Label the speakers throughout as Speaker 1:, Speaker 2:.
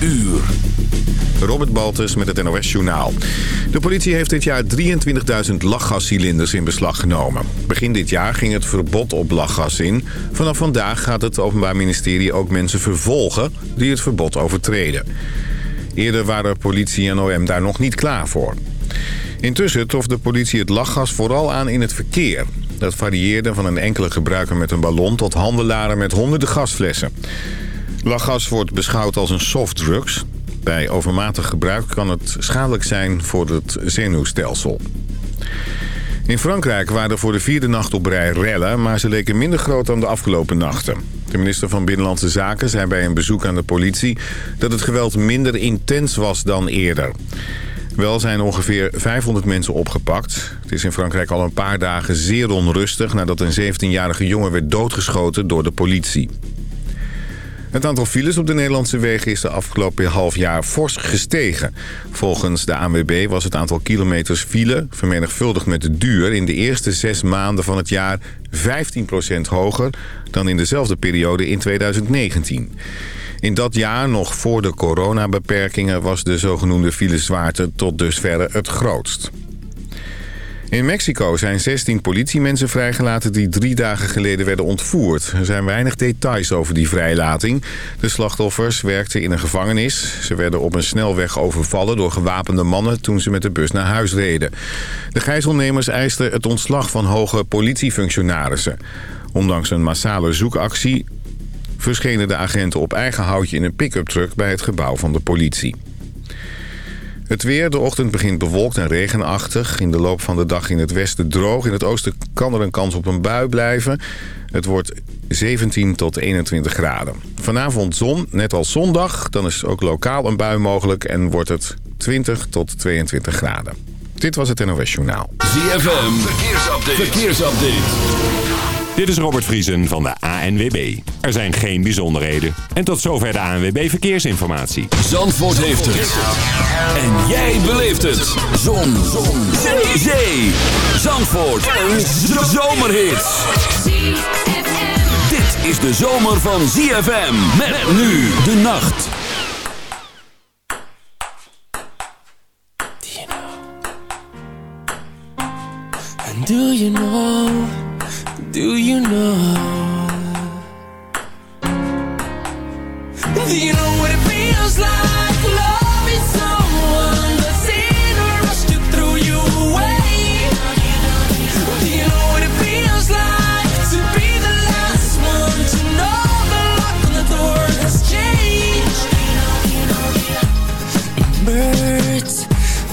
Speaker 1: uur.
Speaker 2: Robert Baltus met het NOS Journaal. De politie heeft dit jaar 23.000 lachgascilinders in beslag genomen. Begin dit jaar ging het verbod op lachgas in. Vanaf vandaag gaat het Openbaar Ministerie ook mensen vervolgen die het verbod overtreden. Eerder waren politie en OM daar nog niet klaar voor. Intussen trof de politie het lachgas vooral aan in het verkeer. Dat varieerde van een enkele gebruiker met een ballon tot handelaren met honderden gasflessen. Lachgas wordt beschouwd als een softdrugs. Bij overmatig gebruik kan het schadelijk zijn voor het zenuwstelsel. In Frankrijk waren voor de vierde nacht op rij rellen... maar ze leken minder groot dan de afgelopen nachten. De minister van Binnenlandse Zaken zei bij een bezoek aan de politie... dat het geweld minder intens was dan eerder. Wel zijn ongeveer 500 mensen opgepakt. Het is in Frankrijk al een paar dagen zeer onrustig... nadat een 17-jarige jongen werd doodgeschoten door de politie. Het aantal files op de Nederlandse wegen is de afgelopen half jaar fors gestegen. Volgens de ANWB was het aantal kilometers file, vermenigvuldigd met de duur... in de eerste zes maanden van het jaar 15% hoger dan in dezelfde periode in 2019. In dat jaar, nog voor de coronabeperkingen, was de zogenoemde filezwaarte tot dusverre het grootst. In Mexico zijn 16 politiemensen vrijgelaten die drie dagen geleden werden ontvoerd. Er zijn weinig details over die vrijlating. De slachtoffers werkten in een gevangenis. Ze werden op een snelweg overvallen door gewapende mannen toen ze met de bus naar huis reden. De gijzelnemers eisten het ontslag van hoge politiefunctionarissen. Ondanks een massale zoekactie verschenen de agenten op eigen houtje in een pick-up truck bij het gebouw van de politie. Het weer, de ochtend begint bewolkt en regenachtig. In de loop van de dag in het westen droog. In het oosten kan er een kans op een bui blijven. Het wordt 17 tot 21 graden. Vanavond zon, net als zondag. Dan is ook lokaal een bui mogelijk en wordt het 20 tot 22 graden. Dit was het NOS Journaal.
Speaker 1: ZFM, verkeersupdate. verkeersupdate.
Speaker 3: Dit is Robert Vriesen van de ANWB. Er zijn geen bijzonderheden. En tot zover de ANWB Verkeersinformatie.
Speaker 1: Zandvoort heeft het. En jij beleeft het. Zon. Zon. Zee. Zee. Zandvoort. Een zomerhit. Dit is de zomer van ZFM. Met nu de nacht.
Speaker 4: Do you know? Do you know? Do you know what it feels like? Loving someone that's in a rush to throw you away. Do you know what it feels like to be the last one to know the lock on the door has changed? Birds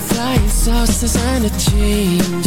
Speaker 4: flying saucers and it changes.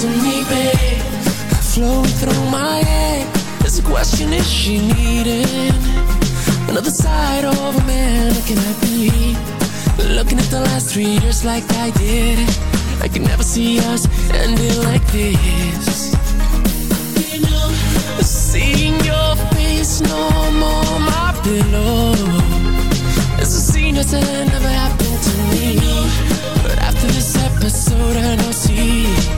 Speaker 4: To me, babe. Flowing through my head. There's a question, is she needing Another side of a man looking at me? Looking at the last three years like I did I can never see us ending like this. Seeing your face no more my pillow. It's a scene that never happened to me. But after this episode I know see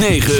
Speaker 5: 9.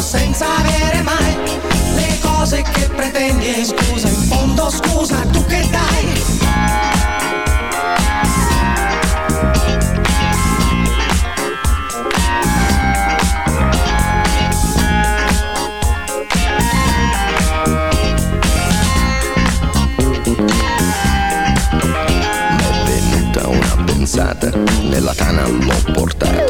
Speaker 6: senza avere mai le cose che pretendi. E scusa in fondo scusa tu che dai?
Speaker 5: Una pensata Nella tana l'ho portata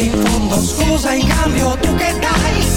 Speaker 6: In fondo. Scusa in cambio tu che dai?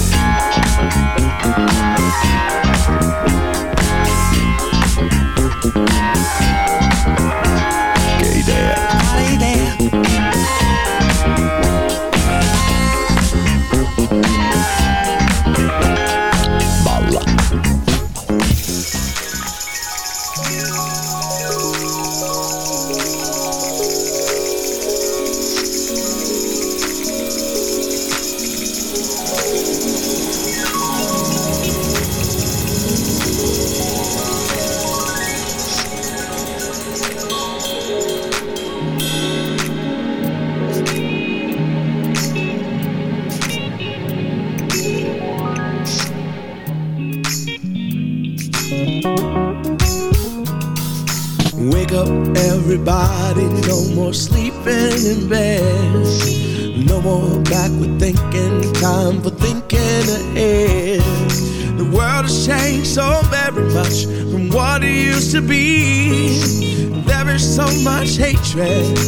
Speaker 7: Much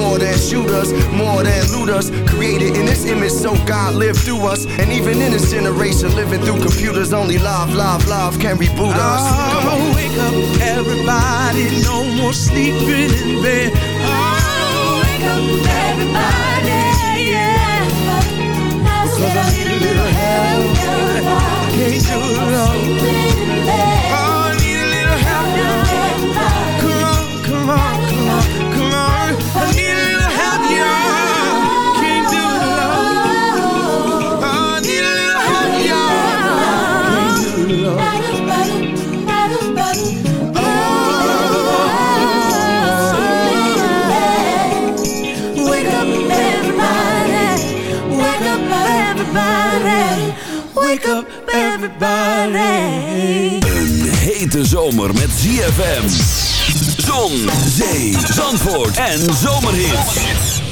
Speaker 8: more than shooters, more than looters. Created in this image, so God lived through us. And even in this generation, living through computers, only love, love, love can reboot us.
Speaker 7: Come on, wake up, everybody. No more sleeping in bed. Oh, wake up, everybody. Yeah. Cause I need a little help. I can't do it alone.
Speaker 9: wake up everybody.
Speaker 1: Een hete zomer met ZFM. Zon, zee, zandvoort en
Speaker 10: zomerhit.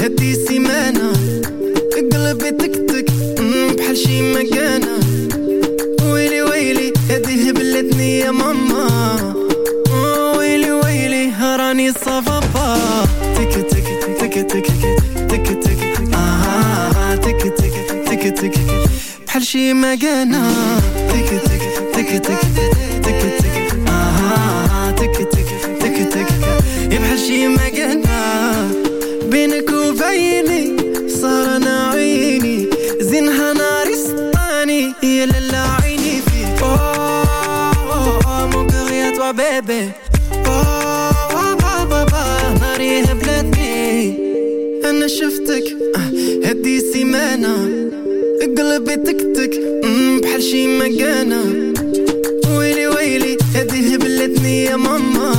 Speaker 10: Het is die mais ça va pas. Tic tic tic tic tic tic tic tic ah tic tic tic tic بحال شي مكانة تك تك تك تك تك تك آه تك تك تك تك يا بحال شي مكانة مكانة ويلي ويلي هدي هبلتني يا ماما.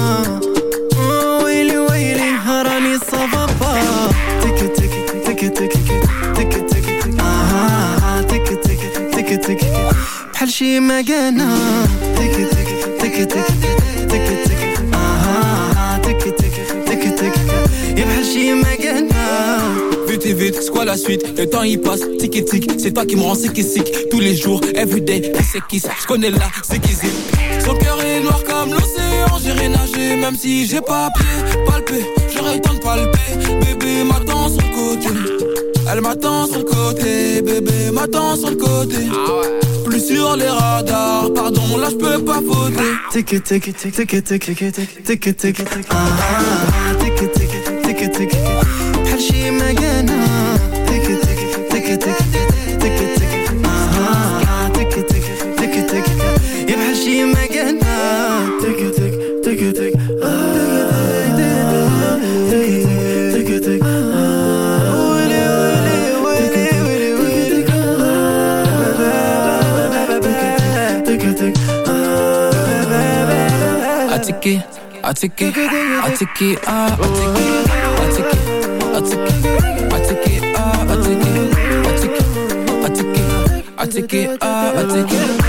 Speaker 10: آه، ويلي ويلي راني صفافا تك تك تك تك تك تك آه تك تك تك تك. بحال شي مكانة
Speaker 11: la suite. Le temps il passe, tic et tic C'est toi qui me rends sick et sick. Tous les jours, everyday, qui c'est qui Je connais là, c'est qui Son cœur est noir comme l'océan. J'irai nager même si j'ai pas pied. Palper, j'aurais le temps de palper. Bébé m'attend sur le côté. Elle m'attend sur le côté. Bébé m'attend sur le côté. Plus sur les radars. Pardon, là je peux pas voter
Speaker 10: Tic tic tic tic tic tic tic tic tic. Ah tic tic
Speaker 11: take it, take it, ah, take it, I take it, I take it, I take it, ah, I take it, I take it, I take it, I take it, ah, I take it,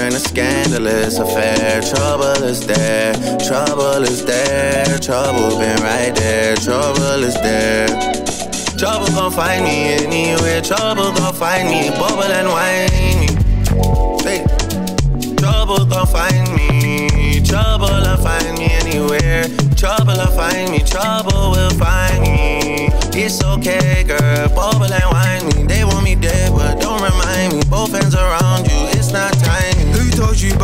Speaker 12: a scandalous affair. Trouble is there, trouble is there, trouble been right there, trouble is there. Trouble gon' find me anywhere, trouble gon' find me, bubble and whine me. Hey. Trouble gon' find me, trouble'll find me anywhere. Trouble'll find me, trouble will find me. It's okay, girl, bubble and whine me. They want me dead, but don't remind me. Both hands around you, it's not time.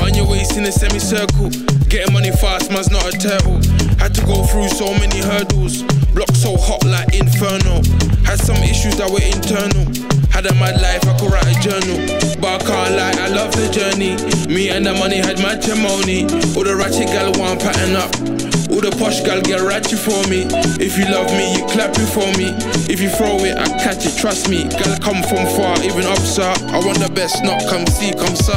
Speaker 13: Wind your waist in a semicircle. Getting money fast, man's not a turtle. Had to go through so many hurdles. Block so hot like inferno. Had some issues that were internal. Had a mad life, I could write a journal. But I can't lie, I love the journey. Me and the money had matrimony. All the ratchet gal want pattern up. All the posh gal get ratchet for me. If you love me, you clap it for me. If you throw it, I catch it, trust me. Gal come from far, even up, sir. I want the best, not come see, come sir.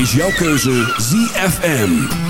Speaker 1: Is jouw keuze ZFM.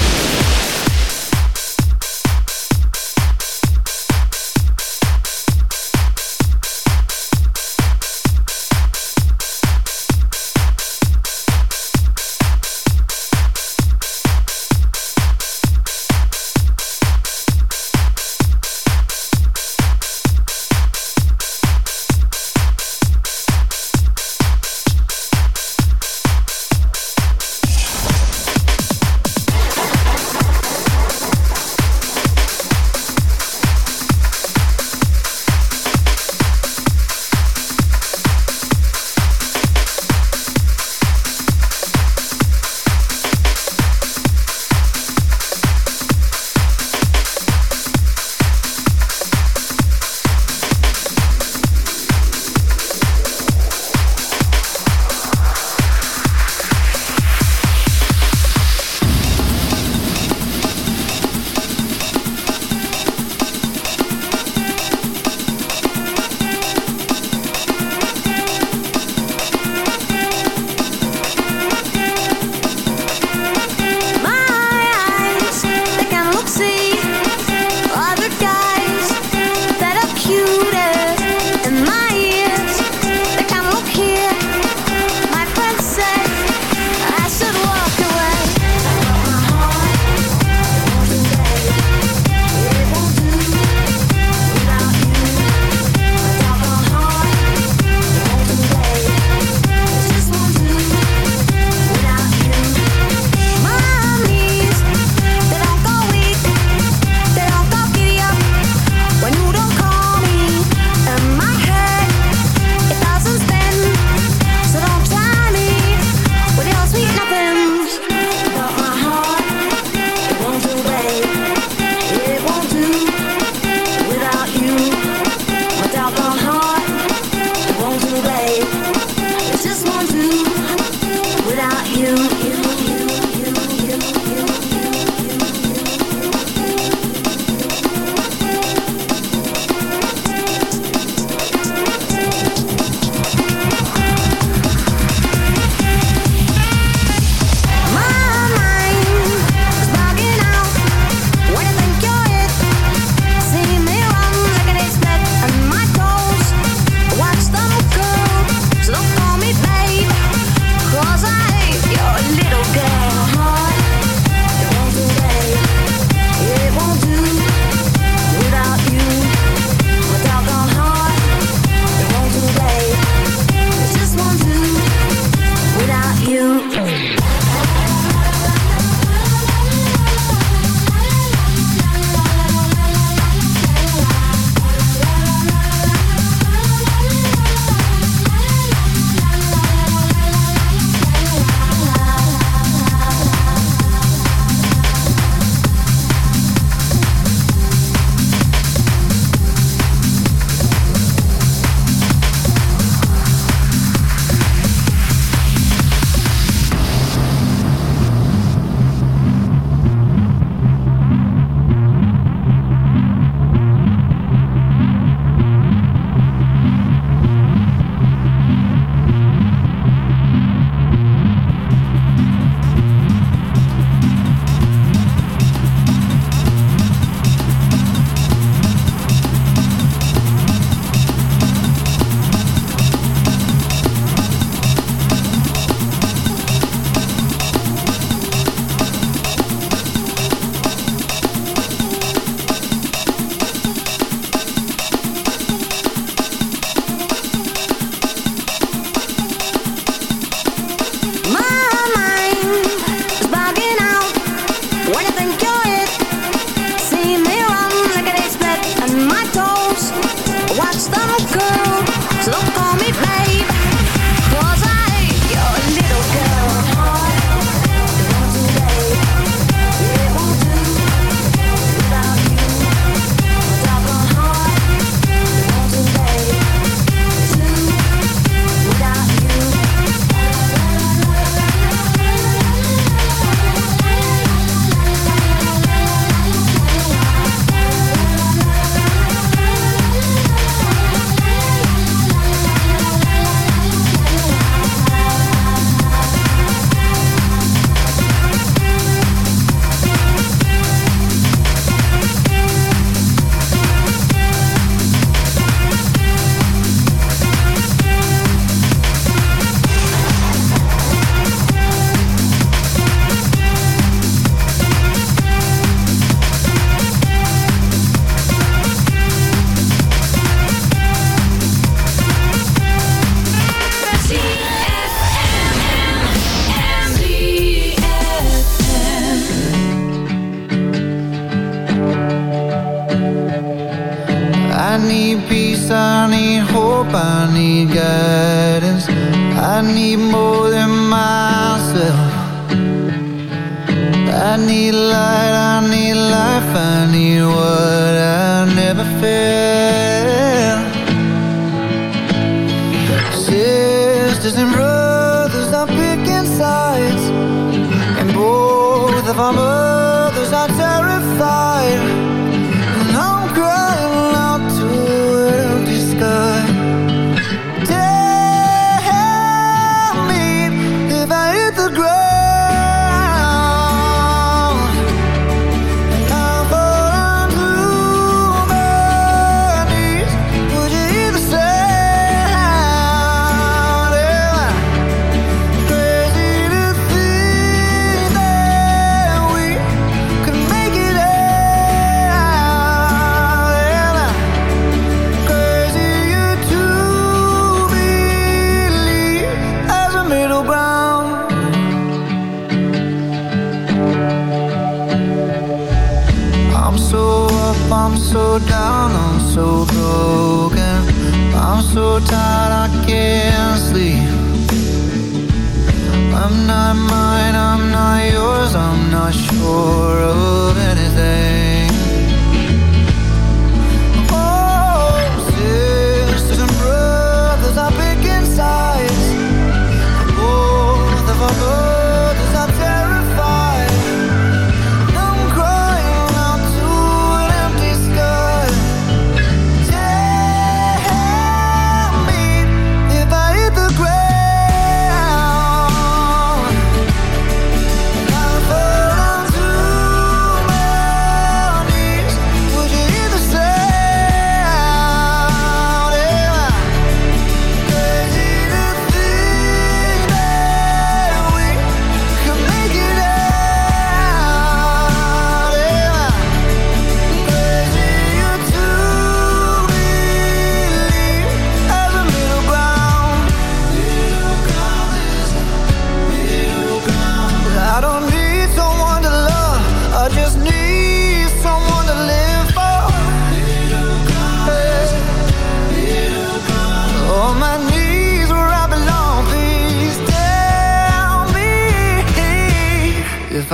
Speaker 14: I'm so down, I'm so broken. I'm so tired, I can't sleep. I'm not mine, I'm not yours I'm not sure of anything.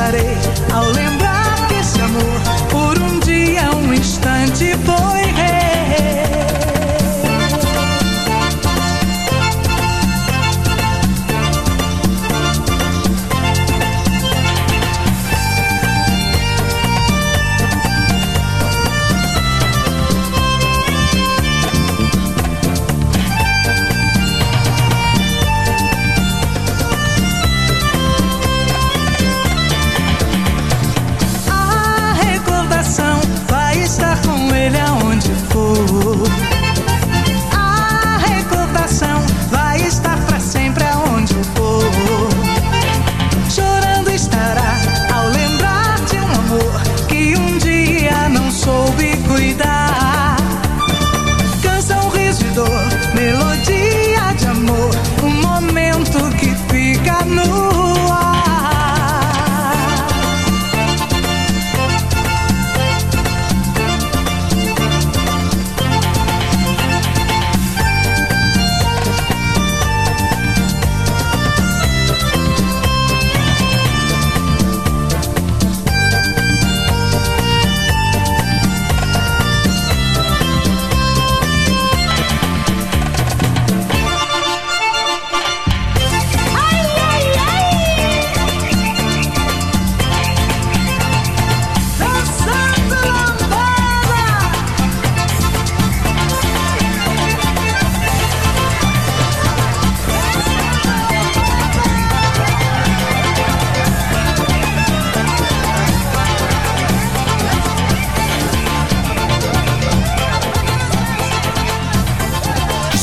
Speaker 15: passarei ao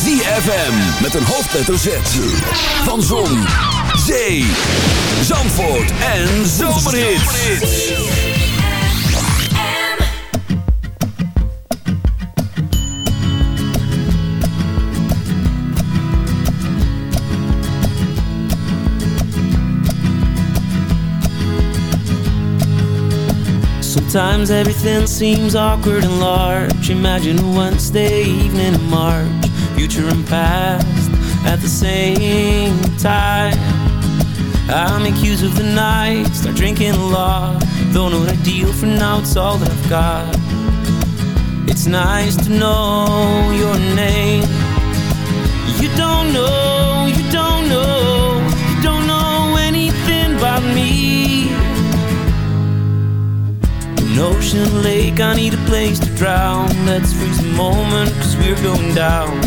Speaker 16: ZFM met een hoofdletter Z. Van Zon, Zee, Zandvoort en Zomerhits.
Speaker 17: Sometimes everything seems awkward and large. Imagine a Wednesday evening in March, future and past at the same time. I make use of the night, start drinking a lot. Don't know what ideal for now, it's all that I've got. It's nice to know your name. You don't know, you don't know, you don't know anything about me. An ocean lake, I need a place to drown. Let's freeze the moment, cause we're going down.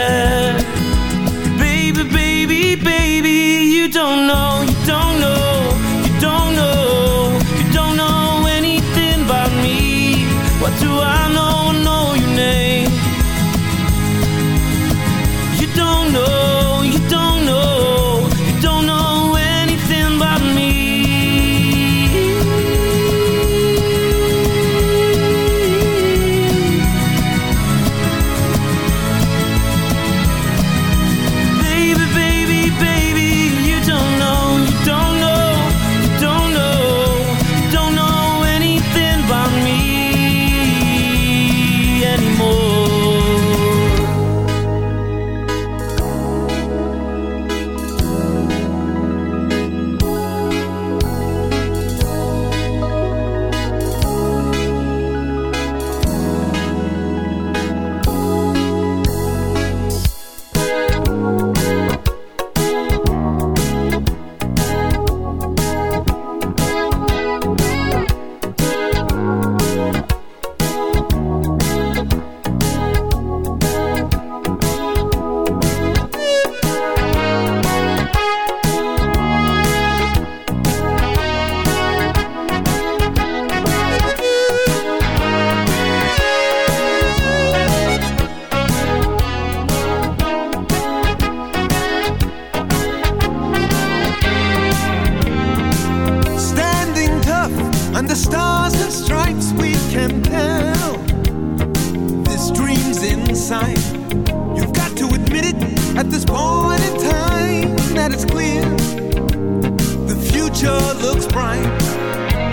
Speaker 1: Stars and stripes, we can tell this dream's inside. You've got to admit it at this point in time that it's clear the future looks bright.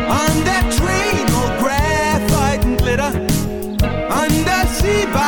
Speaker 1: On that train, all graphite and glitter, undersea by